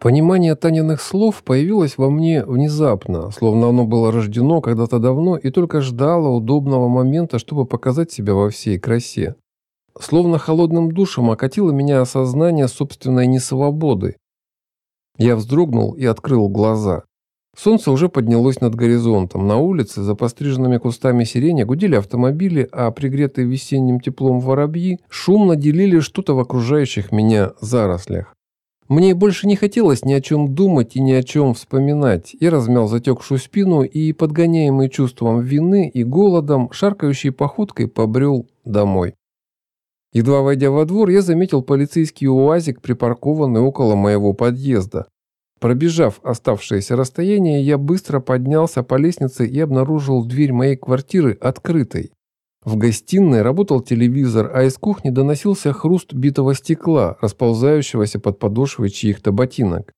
Понимание Таниных слов появилось во мне внезапно, словно оно было рождено когда-то давно и только ждало удобного момента, чтобы показать себя во всей красе. Словно холодным душем окатило меня осознание собственной несвободы. Я вздрогнул и открыл глаза. Солнце уже поднялось над горизонтом. На улице, за постриженными кустами сирени, гудели автомобили, а пригретые весенним теплом воробьи шумно делили что-то в окружающих меня зарослях. Мне больше не хотелось ни о чем думать и ни о чем вспоминать. Я размял затекшую спину и, подгоняемый чувством вины и голодом, шаркающей походкой побрел домой. Едва войдя во двор, я заметил полицейский уазик, припаркованный около моего подъезда. Пробежав оставшееся расстояние, я быстро поднялся по лестнице и обнаружил дверь моей квартиры открытой. В гостиной работал телевизор, а из кухни доносился хруст битого стекла, расползающегося под подошвой чьих-то ботинок.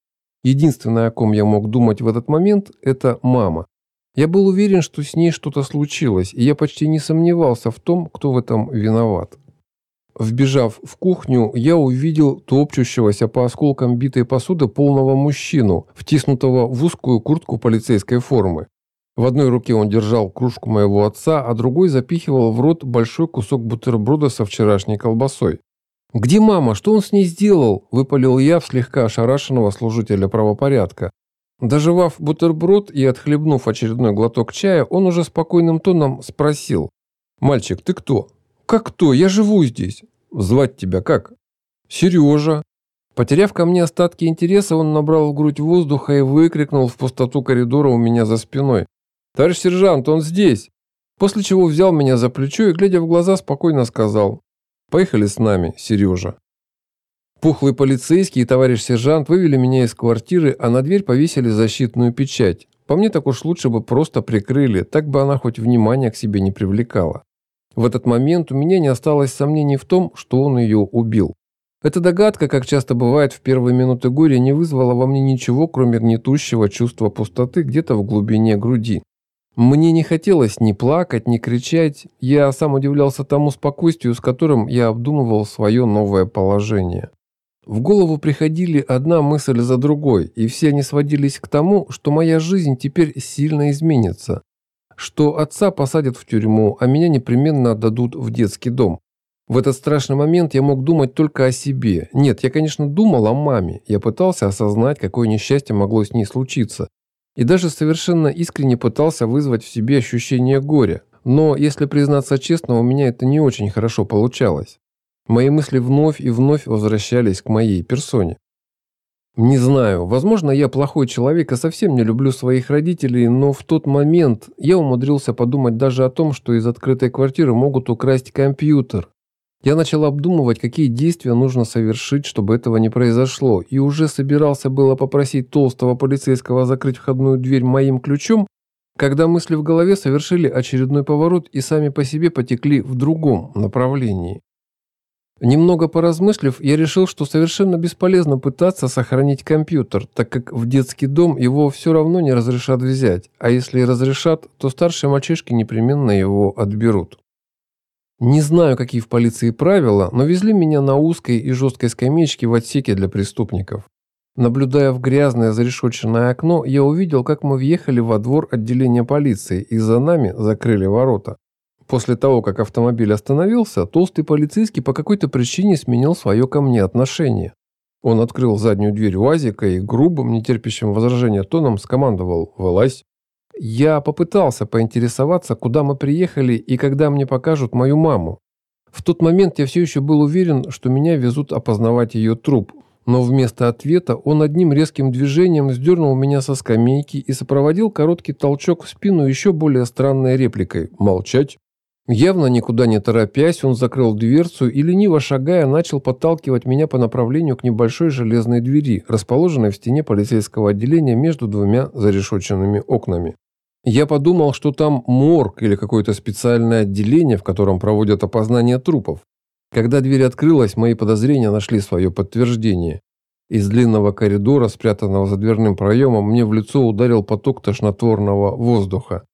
Единственное, о ком я мог думать в этот момент, это мама. Я был уверен, что с ней что-то случилось, и я почти не сомневался в том, кто в этом виноват. Вбежав в кухню, я увидел топчущегося по осколкам битой посуды полного мужчину, втиснутого в узкую куртку полицейской формы. В одной руке он держал кружку моего отца, а другой запихивал в рот большой кусок бутерброда со вчерашней колбасой. «Где мама? Что он с ней сделал?» – выпалил я в слегка ошарашенного служителя правопорядка. Доживав бутерброд и отхлебнув очередной глоток чая, он уже спокойным тоном спросил. «Мальчик, ты кто?» «Как кто? Я живу здесь». «Звать тебя как?» «Сережа». Потеряв ко мне остатки интереса, он набрал в грудь воздуха и выкрикнул в пустоту коридора у меня за спиной. «Товарищ сержант, он здесь!» После чего взял меня за плечо и, глядя в глаза, спокойно сказал «Поехали с нами, Сережа». Пухлый полицейский и товарищ сержант вывели меня из квартиры, а на дверь повесили защитную печать. По мне так уж лучше бы просто прикрыли, так бы она хоть внимания к себе не привлекала. В этот момент у меня не осталось сомнений в том, что он ее убил. Эта догадка, как часто бывает в первые минуты горя, не вызвала во мне ничего, кроме гнетущего чувства пустоты где-то в глубине груди. Мне не хотелось ни плакать, ни кричать. Я сам удивлялся тому спокойствию, с которым я обдумывал свое новое положение. В голову приходили одна мысль за другой, и все они сводились к тому, что моя жизнь теперь сильно изменится. Что отца посадят в тюрьму, а меня непременно отдадут в детский дом. В этот страшный момент я мог думать только о себе. Нет, я, конечно, думал о маме. Я пытался осознать, какое несчастье могло с ней случиться и даже совершенно искренне пытался вызвать в себе ощущение горя. Но, если признаться честно, у меня это не очень хорошо получалось. Мои мысли вновь и вновь возвращались к моей персоне. Не знаю, возможно, я плохой человек и совсем не люблю своих родителей, но в тот момент я умудрился подумать даже о том, что из открытой квартиры могут украсть компьютер. Я начал обдумывать, какие действия нужно совершить, чтобы этого не произошло, и уже собирался было попросить толстого полицейского закрыть входную дверь моим ключом, когда мысли в голове совершили очередной поворот и сами по себе потекли в другом направлении. Немного поразмыслив, я решил, что совершенно бесполезно пытаться сохранить компьютер, так как в детский дом его все равно не разрешат взять, а если и разрешат, то старшие мальчишки непременно его отберут. Не знаю, какие в полиции правила, но везли меня на узкой и жесткой скамеечке в отсеке для преступников. Наблюдая в грязное зарешоченное окно, я увидел, как мы въехали во двор отделения полиции и за нами закрыли ворота. После того, как автомобиль остановился, толстый полицейский по какой-то причине сменил свое ко мне отношение. Он открыл заднюю дверь УАЗика и грубым, нетерпящим возражения тоном скомандовал «Вылазь». Я попытался поинтересоваться, куда мы приехали и когда мне покажут мою маму. В тот момент я все еще был уверен, что меня везут опознавать ее труп, но вместо ответа он одним резким движением сдернул меня со скамейки и сопроводил короткий толчок в спину еще более странной репликой «Молчать». Явно никуда не торопясь, он закрыл дверцу и, лениво шагая, начал подталкивать меня по направлению к небольшой железной двери, расположенной в стене полицейского отделения между двумя зарешоченными окнами. Я подумал, что там морг или какое-то специальное отделение, в котором проводят опознание трупов. Когда дверь открылась, мои подозрения нашли свое подтверждение. Из длинного коридора, спрятанного за дверным проемом, мне в лицо ударил поток тошнотворного воздуха.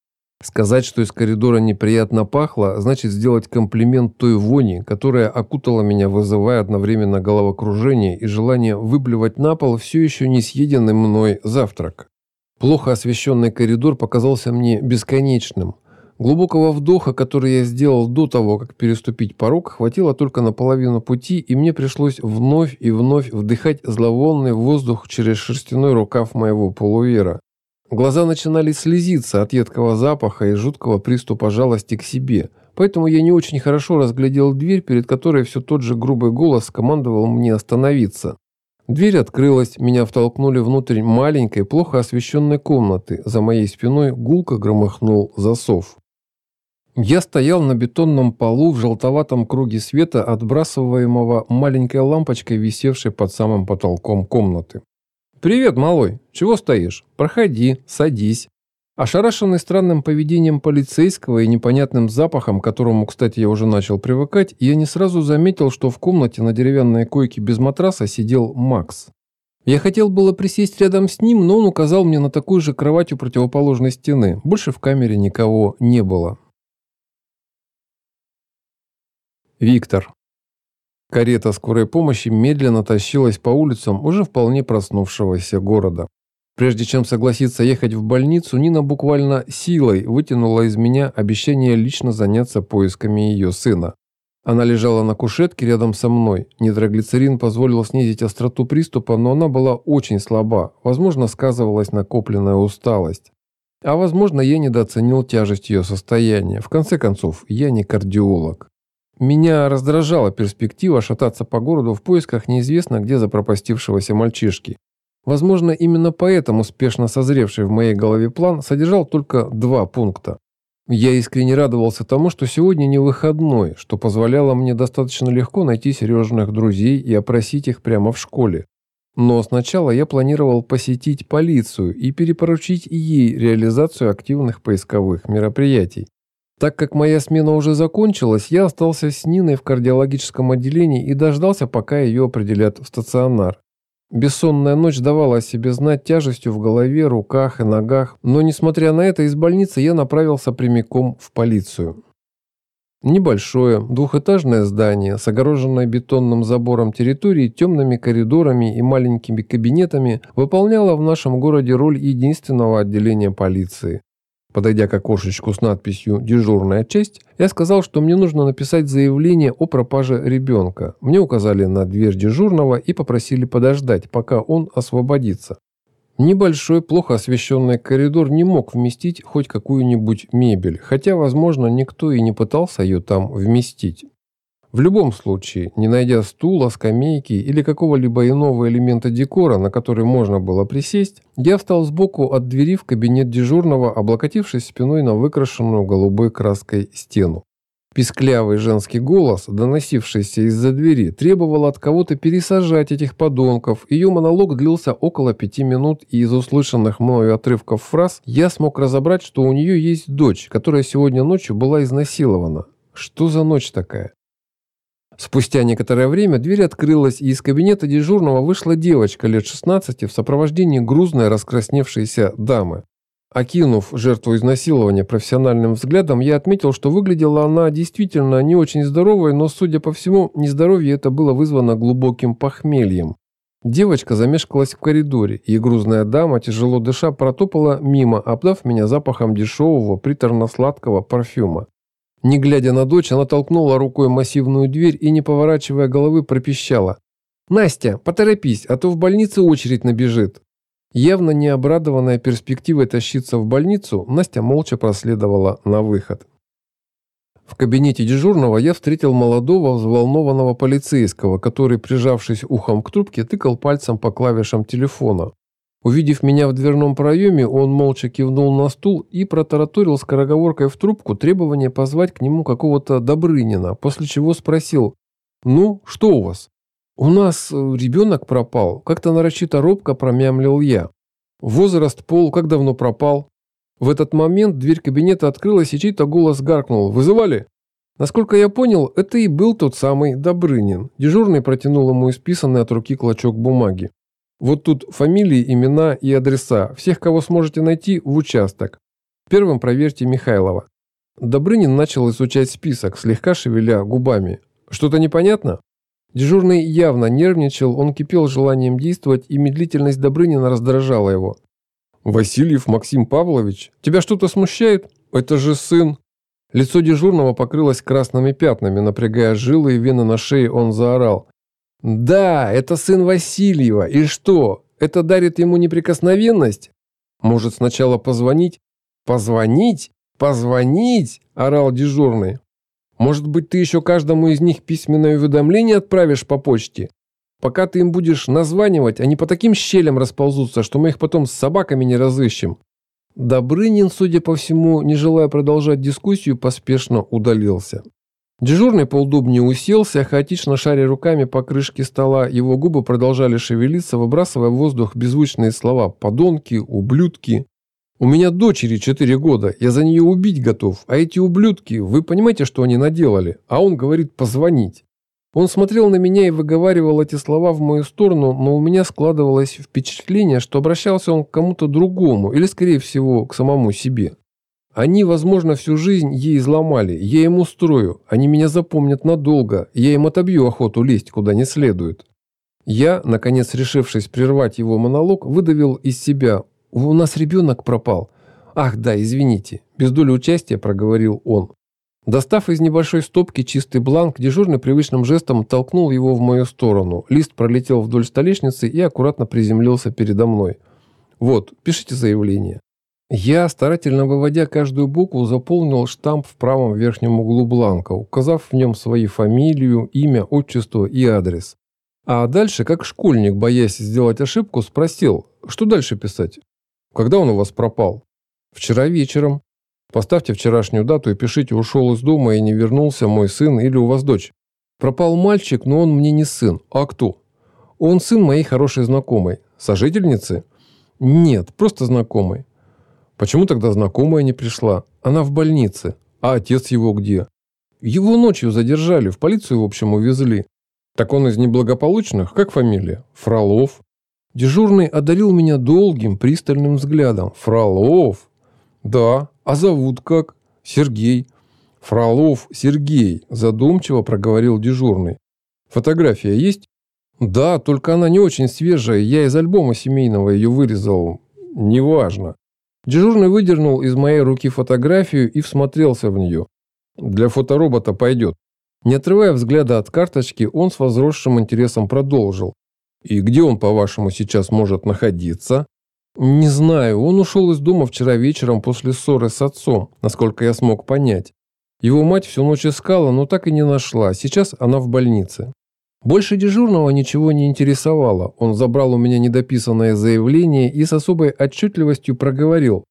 Сказать, что из коридора неприятно пахло, значит сделать комплимент той вони, которая окутала меня, вызывая одновременно головокружение и желание выблевать на пол все еще не съеденный мной завтрак. Плохо освещенный коридор показался мне бесконечным. Глубокого вдоха, который я сделал до того, как переступить порог, хватило только на половину пути, и мне пришлось вновь и вновь вдыхать зловонный воздух через шерстяной рукав моего полувера. Глаза начинали слезиться от едкого запаха и жуткого приступа жалости к себе, поэтому я не очень хорошо разглядел дверь, перед которой все тот же грубый голос командовал мне остановиться. Дверь открылась, меня втолкнули внутрь маленькой, плохо освещенной комнаты. За моей спиной гулко громыхнул засов. Я стоял на бетонном полу в желтоватом круге света, отбрасываемого маленькой лампочкой, висевшей под самым потолком комнаты. «Привет, малой! Чего стоишь? Проходи, садись». Ошарашенный странным поведением полицейского и непонятным запахом, к которому, кстати, я уже начал привыкать, я не сразу заметил, что в комнате на деревянной койке без матраса сидел Макс. Я хотел было присесть рядом с ним, но он указал мне на такую же кровать у противоположной стены. Больше в камере никого не было. Виктор. Карета скорой помощи медленно тащилась по улицам уже вполне проснувшегося города. Прежде чем согласиться ехать в больницу, Нина буквально силой вытянула из меня обещание лично заняться поисками ее сына. Она лежала на кушетке рядом со мной. Нитроглицерин позволил снизить остроту приступа, но она была очень слаба. Возможно, сказывалась накопленная усталость. А возможно, я недооценил тяжесть ее состояния. В конце концов, я не кардиолог. Меня раздражала перспектива шататься по городу в поисках неизвестно где запропастившегося мальчишки. Возможно, именно поэтому успешно созревший в моей голове план содержал только два пункта. Я искренне радовался тому, что сегодня не выходной, что позволяло мне достаточно легко найти серьезных друзей и опросить их прямо в школе. Но сначала я планировал посетить полицию и перепоручить ей реализацию активных поисковых мероприятий. Так как моя смена уже закончилась, я остался с Ниной в кардиологическом отделении и дождался, пока ее определят в стационар. Бессонная ночь давала о себе знать тяжестью в голове, руках и ногах, но, несмотря на это, из больницы я направился прямиком в полицию. Небольшое, двухэтажное здание с огороженной бетонным забором территории, темными коридорами и маленькими кабинетами выполняло в нашем городе роль единственного отделения полиции. Подойдя к окошечку с надписью «Дежурная часть», я сказал, что мне нужно написать заявление о пропаже ребенка. Мне указали на дверь дежурного и попросили подождать, пока он освободится. Небольшой, плохо освещенный коридор не мог вместить хоть какую-нибудь мебель, хотя, возможно, никто и не пытался ее там вместить. В любом случае, не найдя стула, скамейки или какого-либо иного элемента декора, на который можно было присесть, я встал сбоку от двери в кабинет дежурного, облокотившись спиной на выкрашенную голубой краской стену. Писклявый женский голос, доносившийся из-за двери, требовал от кого-то пересажать этих подонков. Ее монолог длился около пяти минут, и из услышанных мною отрывков фраз я смог разобрать, что у нее есть дочь, которая сегодня ночью была изнасилована. Что за ночь такая? Спустя некоторое время дверь открылась, и из кабинета дежурного вышла девочка лет 16 в сопровождении грузной раскрасневшейся дамы. Окинув жертву изнасилования профессиональным взглядом, я отметил, что выглядела она действительно не очень здоровой, но, судя по всему, нездоровье это было вызвано глубоким похмельем. Девочка замешкалась в коридоре, и грузная дама, тяжело дыша, протопала мимо, обдав меня запахом дешевого приторно-сладкого парфюма. Не глядя на дочь, она толкнула рукой массивную дверь и, не поворачивая головы, пропищала. «Настя, поторопись, а то в больнице очередь набежит». Явно не обрадованная перспективой тащиться в больницу, Настя молча проследовала на выход. В кабинете дежурного я встретил молодого взволнованного полицейского, который, прижавшись ухом к трубке, тыкал пальцем по клавишам телефона. Увидев меня в дверном проеме, он молча кивнул на стул и протараторил скороговоркой в трубку требование позвать к нему какого-то Добрынина, после чего спросил «Ну, что у вас?» «У нас э, ребенок пропал», как-то нарочито робко промямлил я. «Возраст, пол, как давно пропал?» В этот момент дверь кабинета открылась, и чей-то голос гаркнул «Вызывали?» Насколько я понял, это и был тот самый Добрынин. Дежурный протянул ему исписанный от руки клочок бумаги. Вот тут фамилии, имена и адреса всех, кого сможете найти, в участок. Первым проверьте Михайлова. Добрынин начал изучать список, слегка шевеля губами. Что-то непонятно? Дежурный явно нервничал, он кипел желанием действовать, и медлительность Добрынина раздражала его. «Васильев Максим Павлович, тебя что-то смущает? Это же сын!» Лицо дежурного покрылось красными пятнами, напрягая жилы и вены на шее, он заорал. «Да, это сын Васильева. И что, это дарит ему неприкосновенность? Может, сначала позвонить?» «Позвонить? Позвонить?» – орал дежурный. «Может быть, ты еще каждому из них письменное уведомление отправишь по почте? Пока ты им будешь названивать, они по таким щелям расползутся, что мы их потом с собаками не разыщем». Добрынин, судя по всему, не желая продолжать дискуссию, поспешно удалился. Дежурный поудобнее уселся, хаотично шаря руками по крышке стола, его губы продолжали шевелиться, выбрасывая в воздух беззвучные слова «подонки», «ублюдки». «У меня дочери четыре года, я за нее убить готов, а эти ублюдки, вы понимаете, что они наделали?» А он говорит «позвонить». Он смотрел на меня и выговаривал эти слова в мою сторону, но у меня складывалось впечатление, что обращался он к кому-то другому или, скорее всего, к самому себе. Они, возможно, всю жизнь ей изломали, я им устрою, они меня запомнят надолго, я им отобью охоту лезть куда не следует. Я, наконец решившись прервать его монолог, выдавил из себя «У нас ребенок пропал». «Ах, да, извините», без доли участия проговорил он. Достав из небольшой стопки чистый бланк, дежурный привычным жестом толкнул его в мою сторону. Лист пролетел вдоль столешницы и аккуратно приземлился передо мной. «Вот, пишите заявление». Я, старательно выводя каждую букву, заполнил штамп в правом верхнем углу бланка, указав в нем свою фамилию, имя, отчество и адрес. А дальше, как школьник, боясь сделать ошибку, спросил, что дальше писать? Когда он у вас пропал? Вчера вечером. Поставьте вчерашнюю дату и пишите «ушел из дома и не вернулся мой сын или у вас дочь». Пропал мальчик, но он мне не сын. А кто? Он сын моей хорошей знакомой. Сожительницы? Нет, просто знакомой. Почему тогда знакомая не пришла? Она в больнице. А отец его где? Его ночью задержали, в полицию, в общем, увезли. Так он из неблагополучных? Как фамилия? Фролов. Дежурный одарил меня долгим, пристальным взглядом. Фролов? Да, а зовут как? Сергей. Фролов Сергей, задумчиво проговорил дежурный. Фотография есть? Да, только она не очень свежая, я из альбома семейного ее вырезал. Неважно. Дежурный выдернул из моей руки фотографию и всмотрелся в нее. Для фоторобота пойдет. Не отрывая взгляда от карточки, он с возросшим интересом продолжил. «И где он, по-вашему, сейчас может находиться?» «Не знаю. Он ушел из дома вчера вечером после ссоры с отцом, насколько я смог понять. Его мать всю ночь искала, но так и не нашла. Сейчас она в больнице». Больше дежурного ничего не интересовало. Он забрал у меня недописанное заявление и с особой отчетливостью проговорил.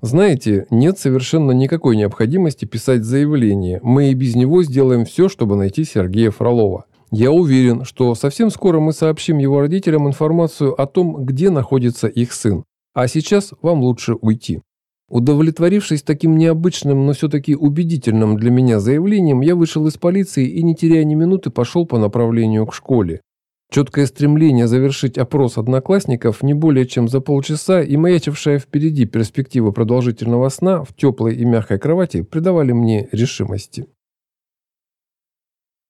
«Знаете, нет совершенно никакой необходимости писать заявление. Мы и без него сделаем все, чтобы найти Сергея Фролова. Я уверен, что совсем скоро мы сообщим его родителям информацию о том, где находится их сын. А сейчас вам лучше уйти. Удовлетворившись таким необычным, но все-таки убедительным для меня заявлением, я вышел из полиции и, не теряя ни минуты, пошел по направлению к школе. Четкое стремление завершить опрос одноклассников не более чем за полчаса и маячившая впереди перспектива продолжительного сна в теплой и мягкой кровати придавали мне решимости.